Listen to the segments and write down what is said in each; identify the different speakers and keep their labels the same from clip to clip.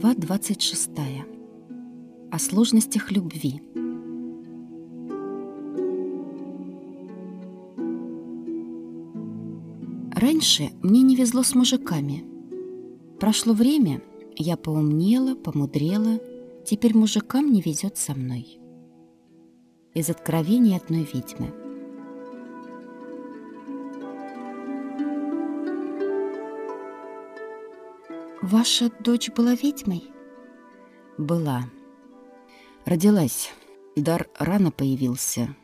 Speaker 1: Глава 26. О сложностях любви. Раньше мне не везло с мужиками. Прошло время, я поумнела, помудрела, теперь мужикам не везет со мной. Из откровений одной ведьмы. Ваша дочь была ведьмой?
Speaker 2: Была. Родилась. Дар рано появился,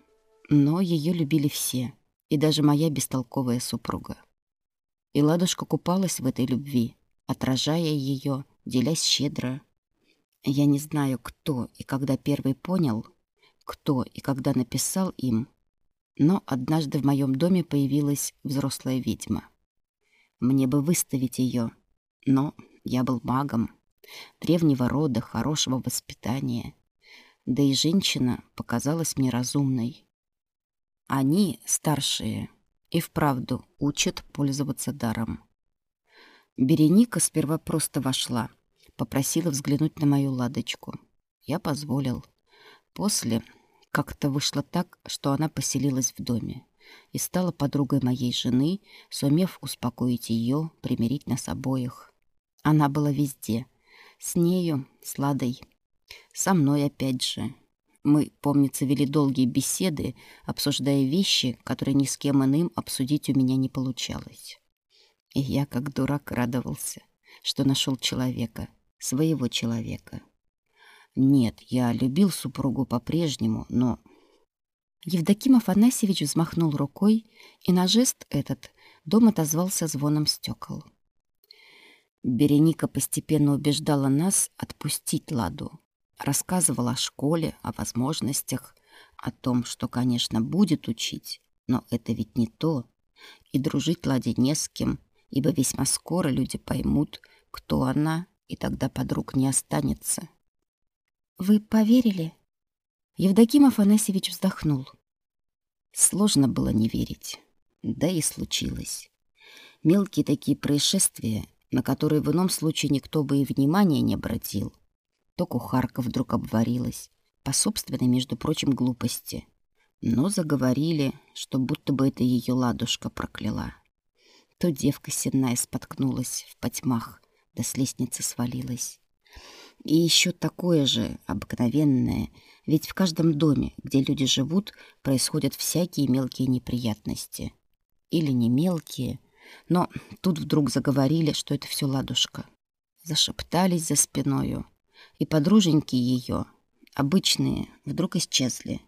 Speaker 2: но ее любили все, и даже моя бестолковая супруга. И ладушка купалась в этой любви, отражая ее, делясь щедро. Я не знаю, кто и когда первый понял, кто и когда написал им, но однажды в моем доме появилась взрослая ведьма. Мне бы выставить ее, но я был магом, древнего рода, хорошего воспитания. Да и женщина показалась мне разумной. Они, старшие, и вправду учат пользоваться даром. Береника сперва просто вошла, попросила взглянуть на мою ладочку. Я позволил. После как-то вышло так, что она поселилась в доме и стала подругой моей жены, сумев успокоить ее, примирить нас обоих. Она была везде. С нею, с Ладой. Со мной опять же. Мы, помнится, вели долгие беседы, обсуждая вещи, которые ни с кем иным обсудить у меня не получалось. И я, как дурак, радовался, что нашел человека, своего человека. Нет, я любил супругу по-прежнему, но...
Speaker 1: Евдоким Афанасьевич взмахнул рукой, и на жест этот дом отозвался звоном стекол.
Speaker 2: Береника постепенно убеждала нас отпустить Ладу, Рассказывала о школе, о возможностях, о том, что, конечно, будет учить, но это ведь не то. И дружить Ладе не с кем, ибо весьма скоро люди поймут, кто она, и тогда подруг не останется.
Speaker 1: «Вы поверили?» Евдоким Афанасьевич вздохнул.
Speaker 2: Сложно было не верить. Да и случилось. Мелкие такие происшествия, на которые в ином случае никто бы и внимания не обратил — то кухарка вдруг обварилась, по собственной, между прочим, глупости. Но заговорили, что будто бы это ее ладушка прокляла. То девка сенная споткнулась в потьмах, да с лестницы свалилась. И еще такое же обыкновенное, ведь в каждом доме, где люди живут, происходят всякие мелкие неприятности. Или не мелкие, но тут вдруг заговорили, что это все ладушка. Зашептались за спиною, и подруженьки ее, обычные, вдруг исчезли,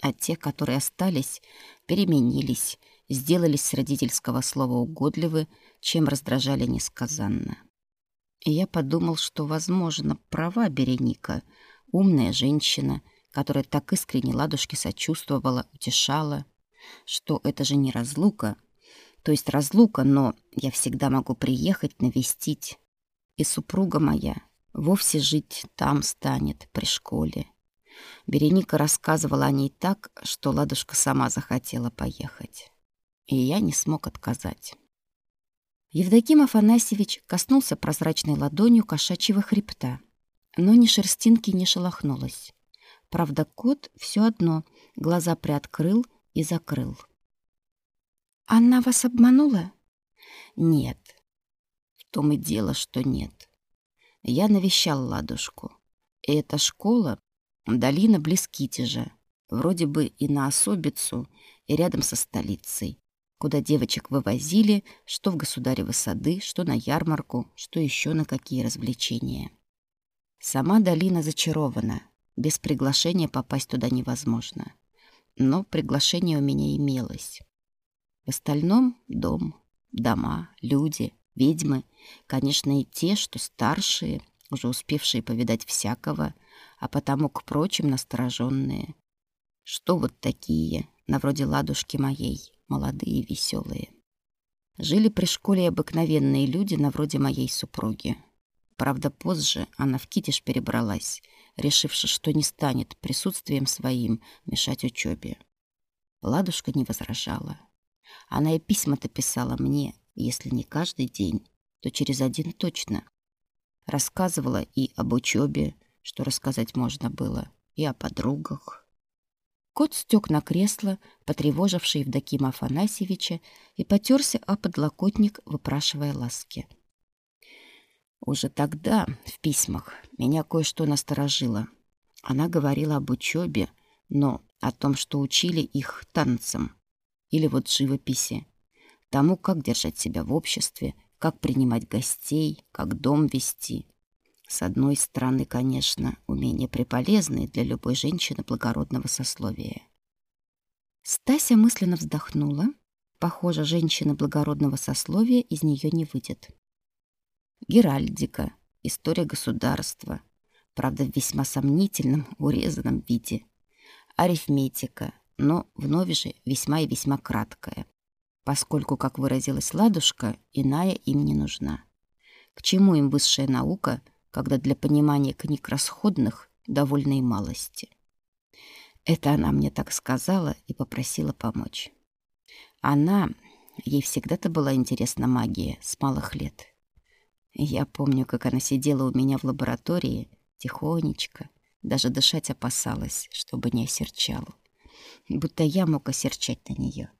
Speaker 2: а те, которые остались, переменились, сделались с родительского слова угодливы, чем раздражали несказанно. И я подумал, что, возможно, права Береника, умная женщина, которая так искренне ладушке сочувствовала, утешала, что это же не разлука, то есть разлука, но я всегда могу приехать навестить. И супруга моя, вовсе жить там станет, при школе. Береника рассказывала о ней так, что Ладушка сама захотела поехать. И я не смог отказать.
Speaker 1: Евдоким Афанасьевич коснулся прозрачной ладонью кошачьего хребта, но ни шерстинки не шелохнулась. Правда, кот все одно глаза приоткрыл и закрыл. «Она вас обманула?»
Speaker 2: «Нет. В том и дело, что нет. Я навещал ладушку. И эта школа — долина близ Китежа, вроде бы и на особицу, и рядом со столицей, куда девочек вывозили что в государевы сады, что на ярмарку, что еще на какие развлечения. Сама долина зачарована, без приглашения попасть туда невозможно. Но приглашение у меня имелось. В остальном — дом, дома, люди, Ведьмы, конечно, и те, что старшие, уже успевшие повидать всякого, а потому к прочим настороженные. Что вот такие, на вроде ладушки моей, молодые и веселые. Жили при школе обыкновенные люди, на вроде моей супруги. Правда, позже она в Китиш перебралась, решивши, что не станет присутствием своим мешать учебе. Ладушка не возражала. Она и письма-то писала мне, если не каждый день, то через один точно. Рассказывала и об учебе, что рассказать можно было, и о подругах.
Speaker 1: Кот стёк на кресло, потревоживший Евдокима Афанасьевича, и потерся о подлокотник, выпрашивая ласки.
Speaker 2: Уже тогда, в письмах, меня кое-что насторожило. Она говорила об учебе, но о том, что учили их танцам или вот живописи, тому, как держать себя в обществе, как принимать гостей, как дом вести. С одной стороны, конечно, умения приполезные для любой женщины благородного сословия.
Speaker 1: Стася мысленно вздохнула. Похоже, женщина благородного сословия из нее не выйдет.
Speaker 2: Геральдика, история государства, правда, в весьма сомнительном, урезанном виде. Арифметика, но вновь же весьма и весьма краткая, поскольку, как выразилась Ладушка, иная им не нужна. К чему им высшая наука, когда для понимания книг расходных довольно и малости? Это она мне так сказала и попросила помочь. Она, ей всегда-то была интересна магия с малых лет. Я помню, как она сидела у меня в лаборатории, тихонечко, даже дышать опасалась, чтобы не осерчала. Будто я мог осерчать на нее.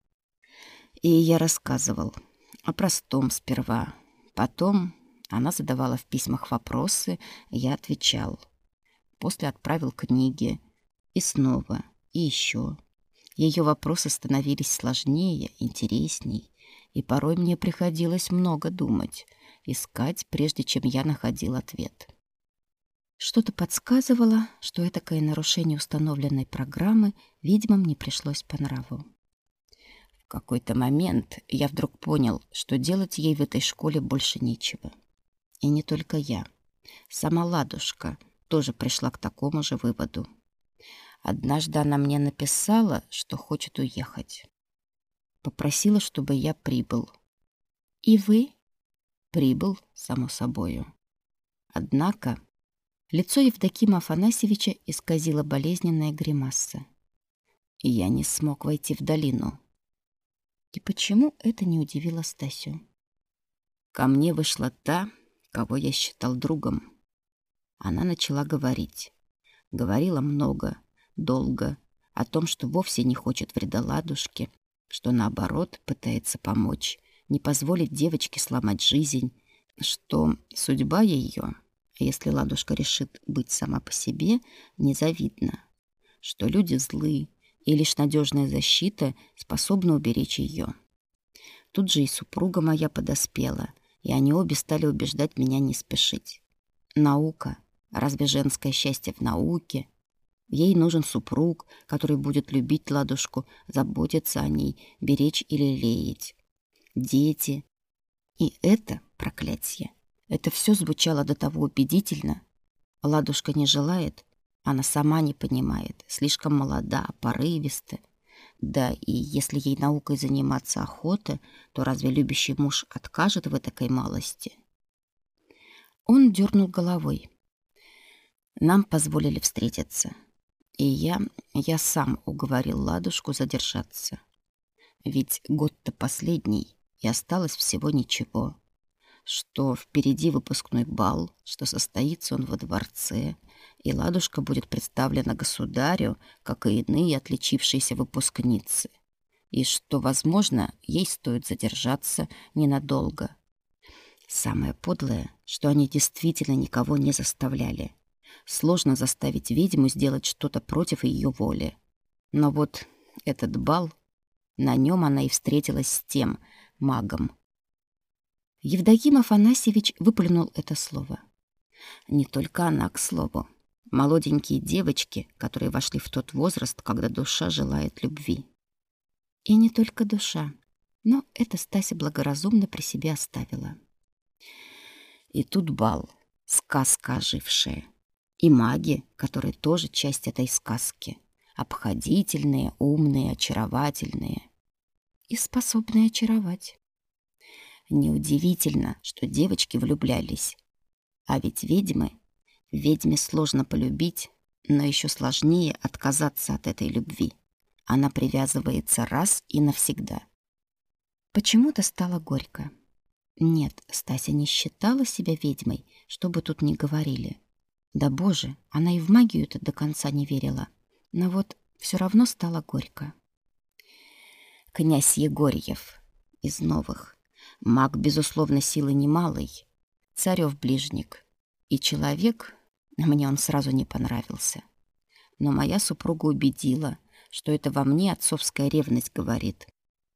Speaker 2: И я рассказывал о простом сперва. Потом она задавала в письмах вопросы, я отвечал. После отправил книги. И снова, и еще. Ее вопросы становились сложнее, интересней. И порой мне приходилось много думать — искать, прежде чем я находил ответ.
Speaker 1: Что-то подсказывало, что этакое нарушение установленной программы ведьмам не пришлось по нраву.
Speaker 2: В какой-то момент я вдруг понял, что делать ей в этой школе больше нечего. И не только я. Сама Ладушка тоже пришла к такому же выводу. Однажды она мне написала, что хочет уехать. Попросила, чтобы я прибыл.
Speaker 1: «И вы?»
Speaker 2: Прибыл, само собою. Однако
Speaker 1: лицо Евдокима Афанасьевича исказило болезненная гримаса.
Speaker 2: Я не смог войти в долину.
Speaker 1: И почему это не удивило Стасю?
Speaker 2: Ко мне вышла та, кого я считал другом. Она начала говорить. Говорила много, долго, о том, что вовсе не хочет вреда ладушке, что, наоборот, пытается помочь, не позволить девочке сломать жизнь, что судьба ее, если Ладушка решит быть сама по себе, незавидна, что люди злы, и лишь надежная защита способна уберечь ее. Тут же и супруга моя подоспела, и они обе стали убеждать меня не спешить. Наука. Разве женское счастье в науке? Ей нужен супруг, который будет любить ладушку, заботиться о ней, беречь или лелеять дети. И это проклятие. Это все звучало до того убедительно. Ладушка не желает, она сама не понимает, слишком молода, порывиста. Да и если ей наукой заниматься охота, то разве любящий муж откажет в этой малости? Он дернул головой. Нам позволили встретиться. И я, я сам уговорил Ладушку задержаться. Ведь год-то последний, и осталось всего ничего. Что впереди выпускной бал, что состоится он во дворце, и Ладушка будет представлена государю, как и иные отличившиеся выпускницы, и что, возможно, ей стоит задержаться ненадолго. Самое подлое, что они действительно никого не заставляли. Сложно заставить ведьму сделать что-то против ее воли. Но вот этот бал, на нем она и встретилась с тем, магом.
Speaker 1: Евдоким Афанасьевич выплюнул это слово.
Speaker 2: Не только она, к слову. Молоденькие девочки, которые вошли в тот возраст, когда душа желает любви.
Speaker 1: И не только душа. Но это Стася благоразумно при себе оставила.
Speaker 2: И тут бал, сказка ожившая. И маги, которые тоже часть этой сказки. Обходительные, умные, очаровательные
Speaker 1: и способны очаровать.
Speaker 2: Неудивительно, что девочки влюблялись. А ведь ведьмы... Ведьме сложно полюбить, но еще сложнее отказаться от этой любви. Она привязывается раз и навсегда.
Speaker 1: Почему-то стало горько. Нет, Стася не считала себя ведьмой, что бы тут ни говорили. Да боже, она и в магию-то до конца не верила. Но вот все равно стало горько. Князь Егорьев из новых. Маг, безусловно, силы немалый. Царев ближник. И человек, мне он сразу не понравился. Но моя супруга убедила, что это во мне отцовская ревность говорит,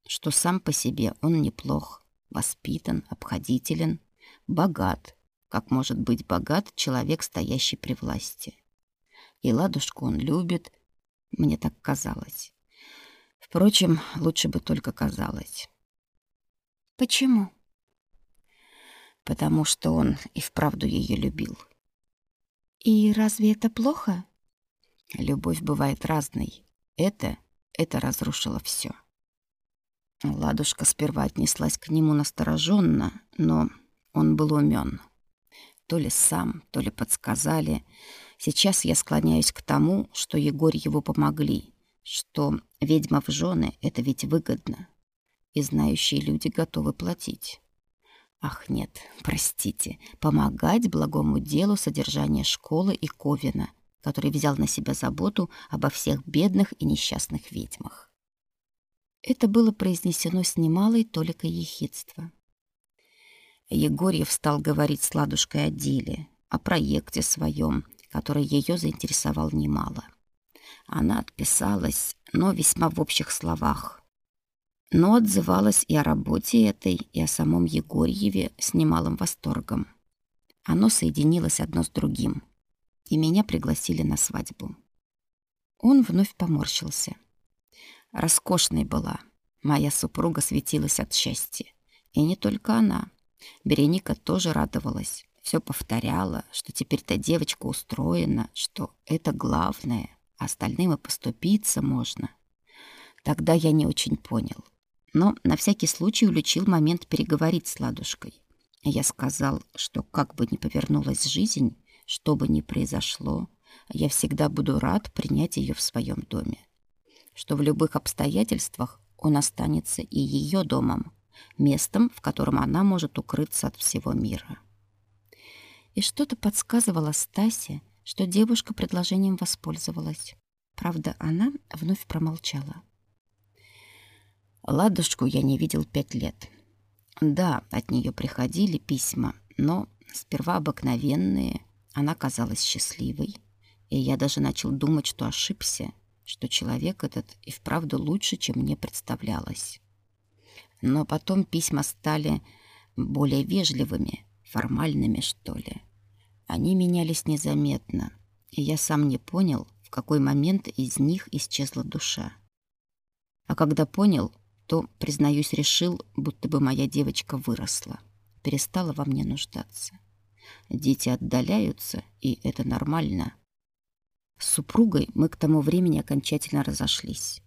Speaker 1: что сам по себе он неплох, воспитан, обходителен, богат, как может быть богат человек, стоящий при власти. И ладушку он любит, мне так казалось. Впрочем, лучше бы только казалось.
Speaker 2: Почему?
Speaker 1: Потому что он и вправду ее любил.
Speaker 2: И разве это плохо?
Speaker 1: Любовь бывает разной. Это, это разрушило все. Ладушка сперва отнеслась к нему настороженно, но он был умен. То ли сам, то ли подсказали. Сейчас я склоняюсь к тому, что Егорь его помогли, что ведьма в жены — это ведь выгодно, и знающие люди готовы платить. Ах, нет, простите, помогать благому делу содержания школы и Ковина, который взял на себя заботу обо всех бедных и несчастных ведьмах. Это было произнесено с немалой толикой ехидства. Егорьев стал говорить с Ладушкой о деле, о проекте своем, который ее заинтересовал немало. Она отписалась, но весьма в общих словах. Но отзывалась и о работе этой, и о самом Егорьеве с немалым восторгом. Оно соединилось одно с другим, и меня пригласили на свадьбу. Он вновь поморщился. Роскошной была. Моя супруга светилась от счастья. И не только она. Береника тоже радовалась. Все повторяла, что теперь-то девочка устроена, что это главное, а остальным и поступиться можно. Тогда я не очень понял. Но на всякий случай улучил момент переговорить с Ладушкой. Я сказал, что как бы ни повернулась жизнь, что бы ни произошло, я всегда буду рад принять ее в своем доме. Что в любых обстоятельствах он останется и ее домом, местом, в котором она может укрыться от всего мира. И что-то подсказывало Стасе, что девушка предложением воспользовалась. Правда, она вновь промолчала. Ладушку я не видел пять лет. Да, от нее приходили письма, но сперва обыкновенные. Она казалась счастливой, и я даже начал думать, что ошибся, что человек этот и вправду лучше, чем мне представлялось. Но потом письма стали более вежливыми, формальными, что ли. Они менялись незаметно, и я сам не понял, в какой момент из них исчезла душа. А когда понял, то, признаюсь, решил, будто бы моя девочка выросла, перестала во мне нуждаться. Дети отдаляются, и это нормально. С супругой мы к тому времени окончательно разошлись.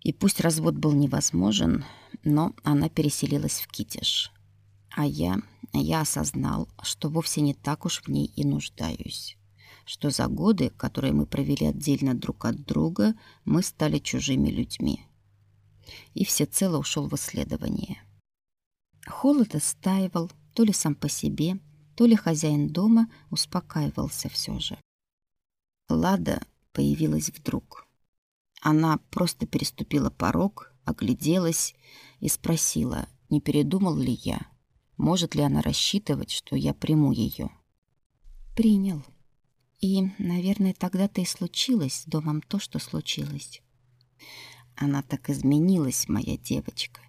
Speaker 1: И пусть развод был невозможен, но она переселилась в Китеж. А я, я осознал, что вовсе не так уж в ней и нуждаюсь. Что за годы, которые мы провели отдельно друг от друга, мы стали чужими людьми. И всецело ушел в исследование. Холод стаивал, то ли сам по себе, то ли хозяин дома успокаивался все же. Лада появилась вдруг. Она просто переступила порог, огляделась и спросила, не передумал ли я, может ли она рассчитывать, что я приму ее.
Speaker 2: Принял. И, наверное, тогда-то и случилось с домом то, что случилось.
Speaker 1: Она так изменилась, моя девочка.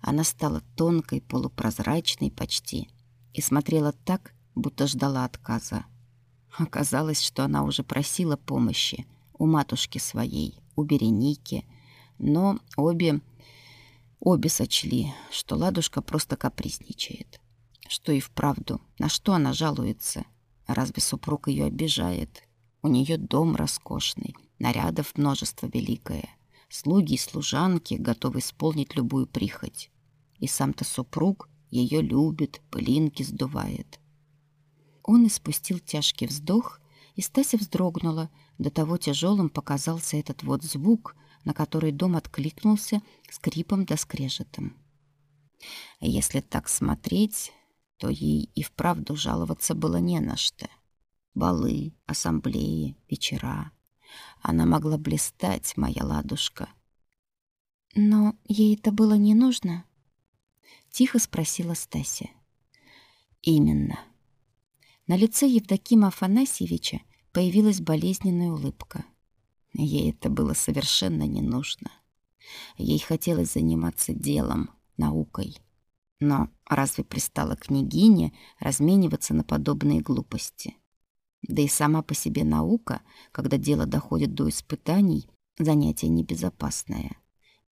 Speaker 1: Она стала тонкой, полупрозрачной почти и смотрела так, будто ждала отказа. Оказалось, что она уже просила помощи у матушки своей, у Береники, но обе, обе сочли, что Ладушка просто капризничает. Что и вправду, на что она жалуется? Разве супруг ее обижает? У нее дом роскошный, нарядов множество великое. Слуги и служанки готовы исполнить любую прихоть. И сам-то супруг ее любит, пылинки сдувает. Он испустил тяжкий вздох, и Стася вздрогнула, до того тяжелым показался этот вот звук, на который дом откликнулся скрипом да скрежетом.
Speaker 2: Если так смотреть, то ей и вправду жаловаться было не на что. Балы, ассамблеи, вечера. Она могла блистать, моя ладушка.
Speaker 1: Но ей это было не нужно? Тихо спросила Стася.
Speaker 2: Именно. На лице Евдокима Афанасьевича появилась болезненная улыбка. Ей это было совершенно не нужно. Ей хотелось заниматься делом, наукой. Но разве пристала княгине размениваться на подобные глупости? Да и сама по себе наука, когда дело доходит до испытаний, занятие небезопасное.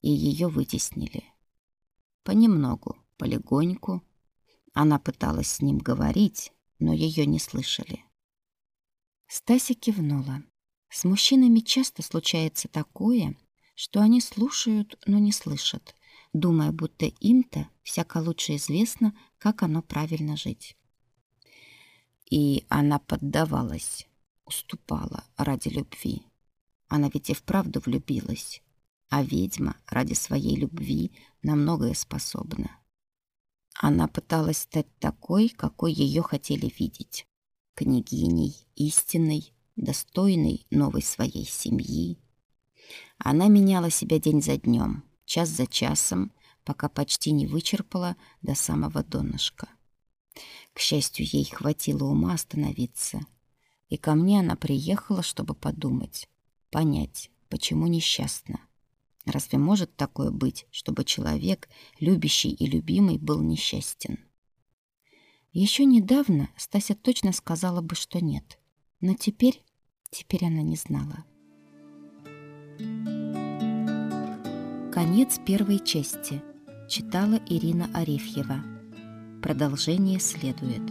Speaker 2: И ее вытеснили. Понемногу, полегоньку. Она пыталась с ним говорить, но ее не слышали.
Speaker 1: Стася кивнула. С мужчинами часто случается такое, что они слушают, но не слышат, думая, будто им-то всяко лучше известно, как оно правильно жить.
Speaker 2: И она поддавалась, уступала ради любви. Она ведь и вправду влюбилась, а ведьма ради своей любви на многое способна. Она пыталась стать такой, какой ее хотели видеть. Княгиней, истинной, достойной новой своей семьи. Она меняла себя день за днем, час за часом, пока почти не вычерпала до самого донышка. К счастью, ей хватило ума остановиться. И ко мне она приехала, чтобы подумать, понять, почему несчастна. Разве может такое быть, чтобы человек, любящий и любимый, был несчастен?
Speaker 1: Еще недавно Стася точно сказала бы, что нет. Но теперь, теперь она не знала. Конец первой части. Читала Ирина Арефьева. Продолжение следует.